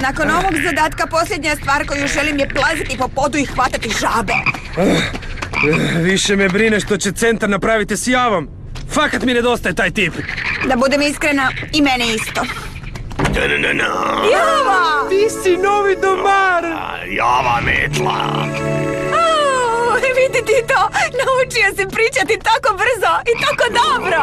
Nakon eh. ovog zadatka posljednja stvar koju želim je plaziti po podu i hvatati žabe. Eh, eh, više me brine što će centar napraviti s javom. Fakat mi nedostaje taj tip. Da budem iskrena, i mene isto. Java! Ti si novi domar! Java metla! Vidite ti to! Naučio si pričati tako brzo i tako dobro!